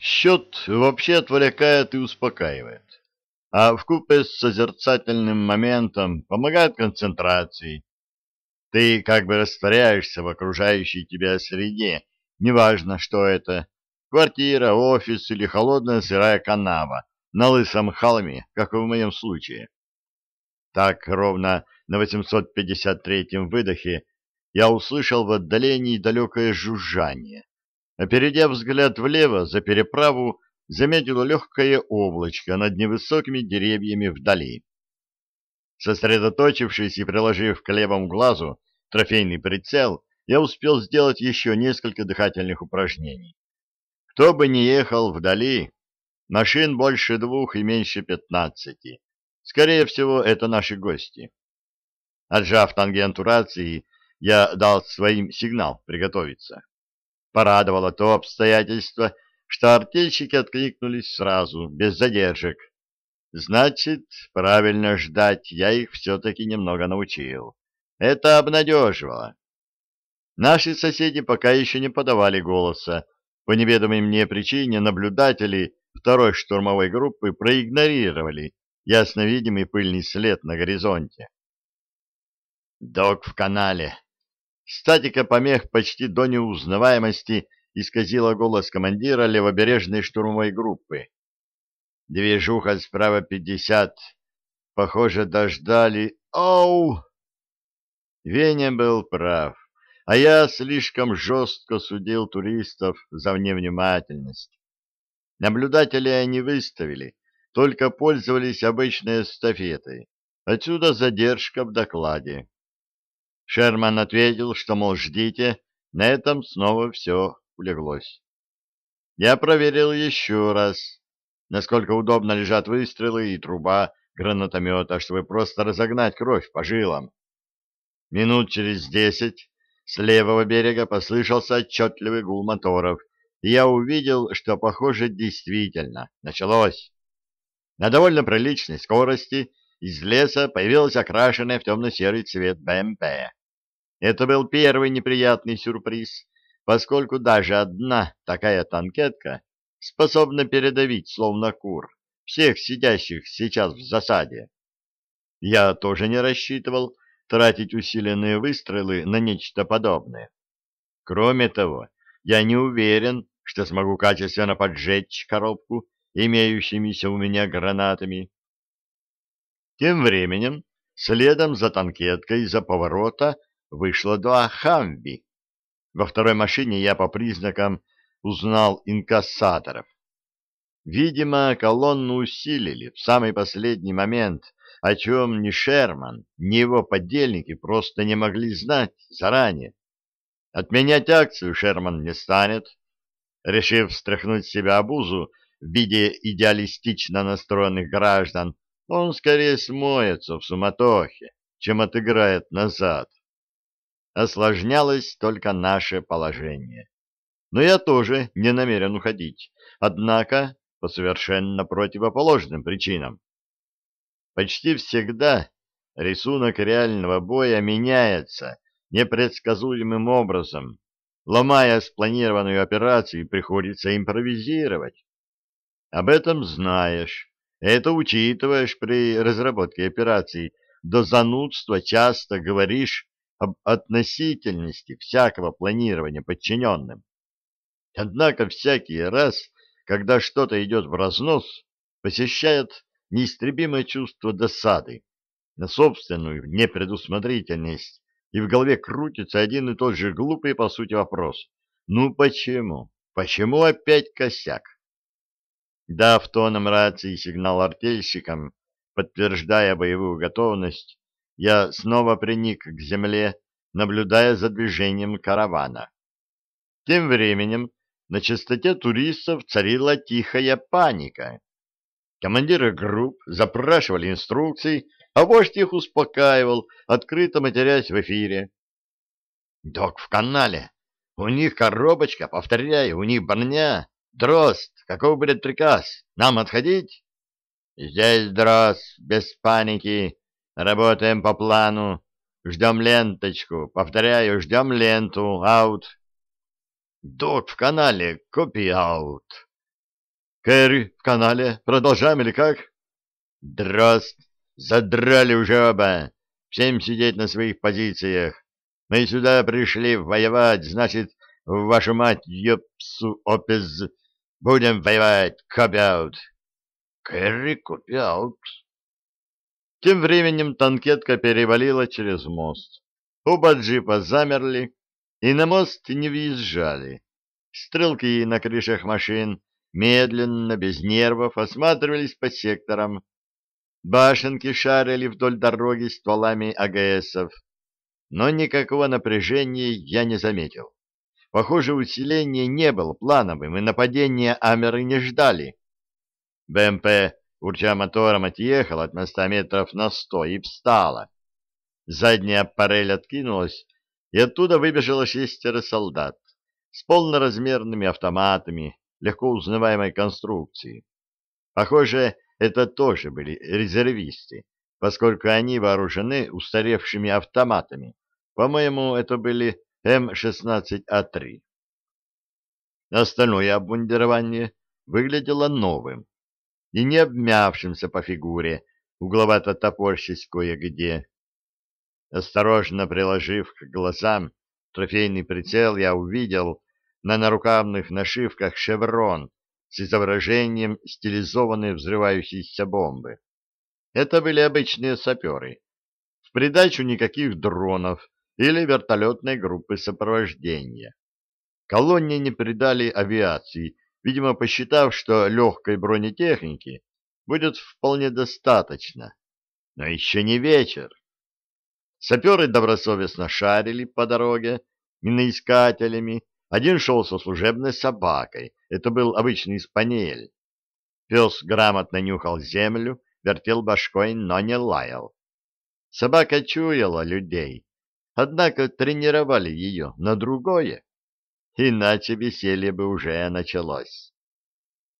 Счет вообще отвлекает и успокаивает, а вкупе с созерцательным моментом помогает концентрации. Ты как бы растворяешься в окружающей тебя среде, неважно, что это, квартира, офис или холодная сырая канава на лысом холме, как в моем случае. Так ровно на 853-м выдохе я услышал в отдалении далекое жужжание перейдя взгляд влево за переправу, заметил легкое облачко над невысокими деревьями вдали. Сосредоточившись и приложив к левому глазу трофейный прицел, я успел сделать еще несколько дыхательных упражнений. Кто бы ни ехал вдали, машин больше двух и меньше пятнадцати. Скорее всего, это наши гости. Отжав тангенту рации, я дал своим сигнал приготовиться. Порадовало то обстоятельство, что артельщики откликнулись сразу, без задержек. Значит, правильно ждать я их все-таки немного научил. Это обнадеживало. Наши соседи пока еще не подавали голоса. По неведомой мне причине наблюдатели второй штурмовой группы проигнорировали ясно видимый пыльный след на горизонте. «Док в канале», Статика помех почти до неузнаваемости исказила голос командира левобережной штурмовой группы. Движуха справа пятьдесят. Похоже, дождали. Оу! Веня был прав, а я слишком жестко судил туристов за невнимательность. Наблюдатели они выставили, только пользовались обычной эстафетой. Отсюда задержка в докладе. Шерман ответил, что, мол, ждите, на этом снова все улеглось. Я проверил еще раз, насколько удобно лежат выстрелы и труба гранатомета, чтобы просто разогнать кровь по жилам. Минут через десять с левого берега послышался отчетливый гул моторов, и я увидел, что, похоже, действительно началось. На довольно приличной скорости из леса появилась окрашенная в темно-серый цвет БМП. Это был первый неприятный сюрприз, поскольку даже одна такая танкетка способна передавить, словно кур, всех сидящих сейчас в засаде. Я тоже не рассчитывал тратить усиленные выстрелы на нечто подобное. Кроме того, я не уверен, что смогу качественно поджечь коробку имеющимися у меня гранатами. Тем временем, следом за танкеткой из-за поворота вышло два «Хамви». Во второй машине я по признакам узнал инкассаторов. Видимо, колонну усилили в самый последний момент, о чем ни Шерман, ни его подельники просто не могли знать заранее. Отменять акцию Шерман не станет. Решив встряхнуть себя обузу в виде идеалистично настроенных граждан, он скорее смоется в суматохе, чем отыграет назад осложнялось только наше положение. Но я тоже не намерен уходить, однако по совершенно противоположным причинам. Почти всегда рисунок реального боя меняется непредсказуемым образом. Ломая спланированную операцию, приходится импровизировать. Об этом знаешь. Это учитываешь при разработке операций. До занудства часто говоришь об относительности всякого планирования подчиненным. Однако всякий раз, когда что-то идет в разнос, посещает неистребимое чувство досады на собственную непредусмотрительность, и в голове крутится один и тот же глупый, по сути, вопрос. Ну почему? Почему опять косяк? Дав тоном рации сигнал артельщикам, подтверждая боевую готовность, я снова приник к земле, наблюдая за движением каравана. Тем временем на частоте туристов царила тихая паника. Командиры групп запрашивали инструкции, а вождь их успокаивал, открыто матерясь в эфире. «Док в канале. У них коробочка, повторяю, у них броня. Дрозд, каков будет приказ? Нам отходить?» «Здесь дрозд, без паники. Работаем по плану. Ждем ленточку. Повторяю, ждем ленту. Аут. Док в канале. Копи аут. Кэрри в канале. Продолжаем или как? Дрозд. Задрали уже оба. Всем сидеть на своих позициях. Мы сюда пришли воевать, значит, в вашу мать, ёпсу, опез. Будем воевать, копяут. Кэрри копяут. Тем временем танкетка перевалила через мост. Оба джипа замерли и на мост не въезжали. Стрелки на крышах машин медленно, без нервов, осматривались по секторам. Башенки шарили вдоль дороги стволами АГСов. Но никакого напряжения я не заметил. Похоже, усиление не было плановым, и нападения Амеры не ждали. БМП, урча мотором, отъехал от моста метров на сто и встала. Задняя парель откинулась, и оттуда выбежало шестеро солдат с полноразмерными автоматами легко узнаваемой конструкции. Похоже, это тоже были резервисты, поскольку они вооружены устаревшими автоматами. По-моему, это были М-16А3. Остальное обмундирование выглядело новым и не обмявшимся по фигуре, угловато топорщись кое-где. Осторожно приложив к глазам трофейный прицел, я увидел на нарукавных нашивках шеврон с изображением стилизованной взрывающейся бомбы. Это были обычные саперы. В придачу никаких дронов или вертолетной группы сопровождения. Колонне не придали авиации, видимо, посчитав, что легкой бронетехники будет вполне достаточно. Но еще не вечер. Саперы добросовестно шарили по дороге миноискателями. Один шел со служебной собакой. Это был обычный спаниель. Пес грамотно нюхал землю, вертел башкой, но не лаял. Собака чуяла людей, однако тренировали ее на другое, иначе веселье бы уже началось.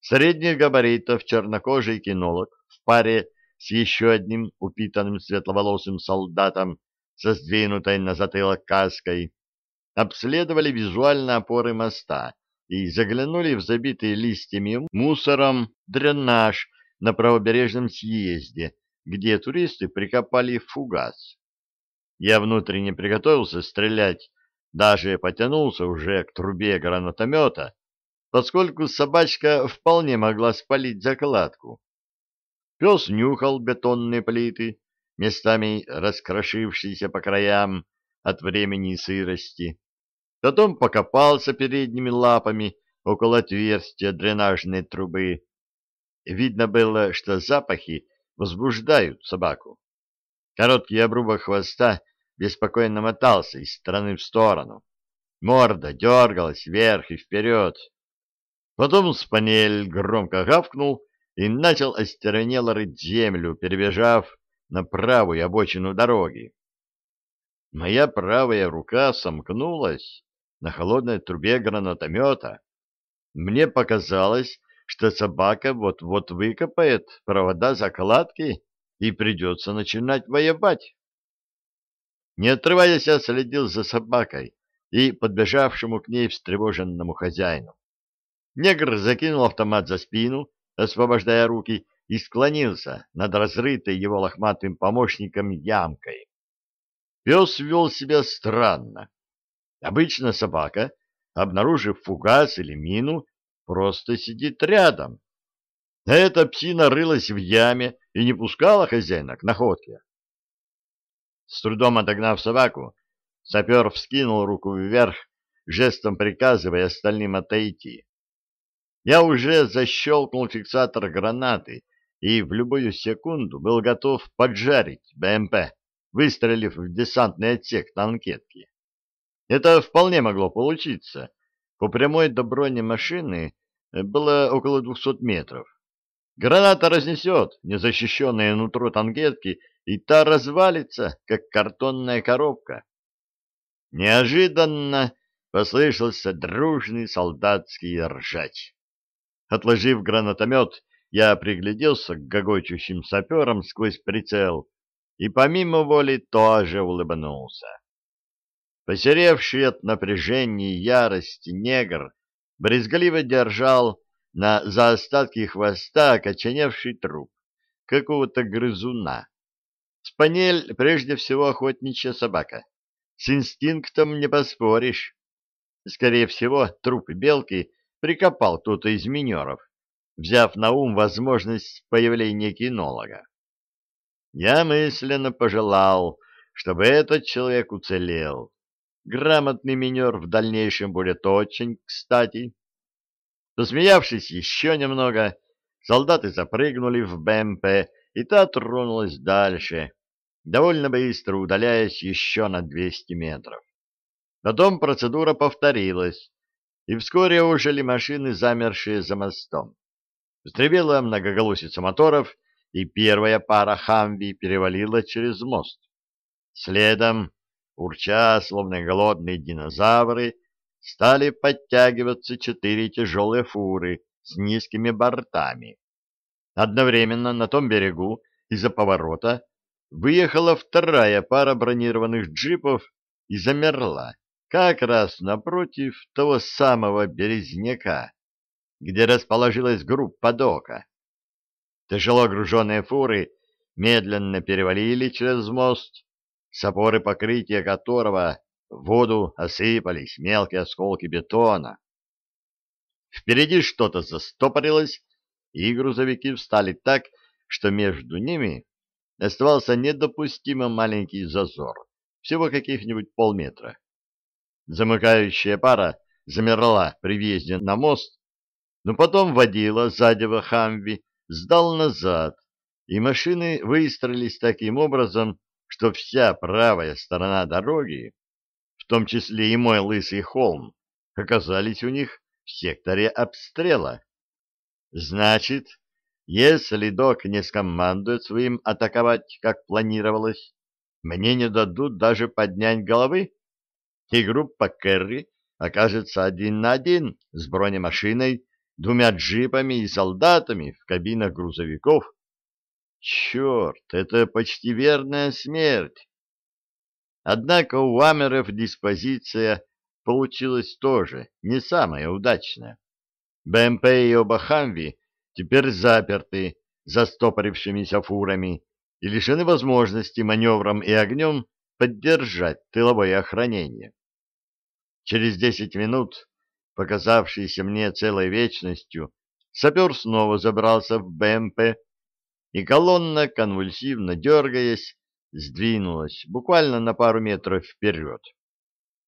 Средних габаритов чернокожий кинолог в паре с еще одним упитанным светловолосым солдатом со сдвинутой на затылок каской, обследовали визуально опоры моста и заглянули в забитый листьями мусором дренаж на правобережном съезде, где туристы прикопали фугас. Я внутренне приготовился стрелять, даже потянулся уже к трубе гранатомета, поскольку собачка вполне могла спалить закладку. Пес нюхал бетонные плиты, местами раскрошившиеся по краям от времени и сырости. Потом покопался передними лапами около отверстия дренажной трубы. Видно было, что запахи возбуждают собаку. Короткий обрубок хвоста беспокойно мотался из стороны в сторону. Морда дергалась вверх и вперед. Потом спанель громко гавкнул и начал остервенело рыть землю, перебежав на правую обочину дороги. Моя правая рука сомкнулась на холодной трубе гранатомета. Мне показалось, что собака вот-вот выкопает провода закладки и придется начинать воевать. Не отрываясь, я следил за собакой и подбежавшему к ней встревоженному хозяину. Негр закинул автомат за спину, освобождая руки, и склонился над разрытой его лохматым помощником ямкой. Пес вел себя странно. Обычно собака, обнаружив фугас или мину, просто сидит рядом. Эта псина рылась в яме и не пускала хозяина к находке. С трудом отогнав собаку, сапер вскинул руку вверх, жестом приказывая остальным отойти. Я уже защелкнул фиксатор гранаты и в любую секунду был готов поджарить БМП, выстрелив в десантный отсек танкетки. Это вполне могло получиться. По прямой до бронемашины было около двухсот метров. Граната разнесет незащищенное нутро танкетки, и та развалится, как картонная коробка. Неожиданно послышался дружный солдатский ржач. Отложив гранатомет, я пригляделся к гогочущим саперам сквозь прицел и помимо воли тоже улыбнулся. Посеревший от напряжения и ярости негр брезгливо держал на за остатки хвоста окоченевший труп какого-то грызуна. Спанель прежде всего охотничья собака. С инстинктом не поспоришь. Скорее всего, труп белки прикопал кто-то из минеров, взяв на ум возможность появления кинолога. Я мысленно пожелал, чтобы этот человек уцелел. Грамотный минер в дальнейшем будет очень кстати. Посмеявшись еще немного, солдаты запрыгнули в БМП, и та тронулась дальше, довольно быстро удаляясь еще на 200 метров. Потом процедура повторилась, и вскоре ужили машины, замершие за мостом. Взревела многоголосица моторов, и первая пара «Хамви» перевалила через мост. Следом, урча, словно голодные динозавры, стали подтягиваться четыре тяжелые фуры с низкими бортами. Одновременно на том берегу из-за поворота выехала вторая пара бронированных джипов и замерла, как раз напротив того самого березняка, где расположилась группа дока. Тяжело груженные фуры медленно перевалили через мост, с опоры покрытия которого в воду осыпались мелкие осколки бетона. Впереди что-то застопорилось, и грузовики встали так, что между ними оставался недопустимо маленький зазор, всего каких-нибудь полметра. Замыкающая пара замерла при въезде на мост, но потом водила сзади Хамви сдал назад, и машины выстроились таким образом, что вся правая сторона дороги в том числе и мой лысый холм, оказались у них в секторе обстрела. Значит, если док не скомандует своим атаковать, как планировалось, мне не дадут даже поднять головы, и группа Керри окажется один на один с бронемашиной, двумя джипами и солдатами в кабинах грузовиков. Черт, это почти верная смерть. Однако у Амеров диспозиция получилась тоже не самая удачная. БМП и оба Хамви теперь заперты застопорившимися фурами и лишены возможности маневром и огнем поддержать тыловое охранение. Через десять минут, показавшиеся мне целой вечностью, сапер снова забрался в БМП, и колонна, конвульсивно дергаясь, сдвинулась буквально на пару метров вперед.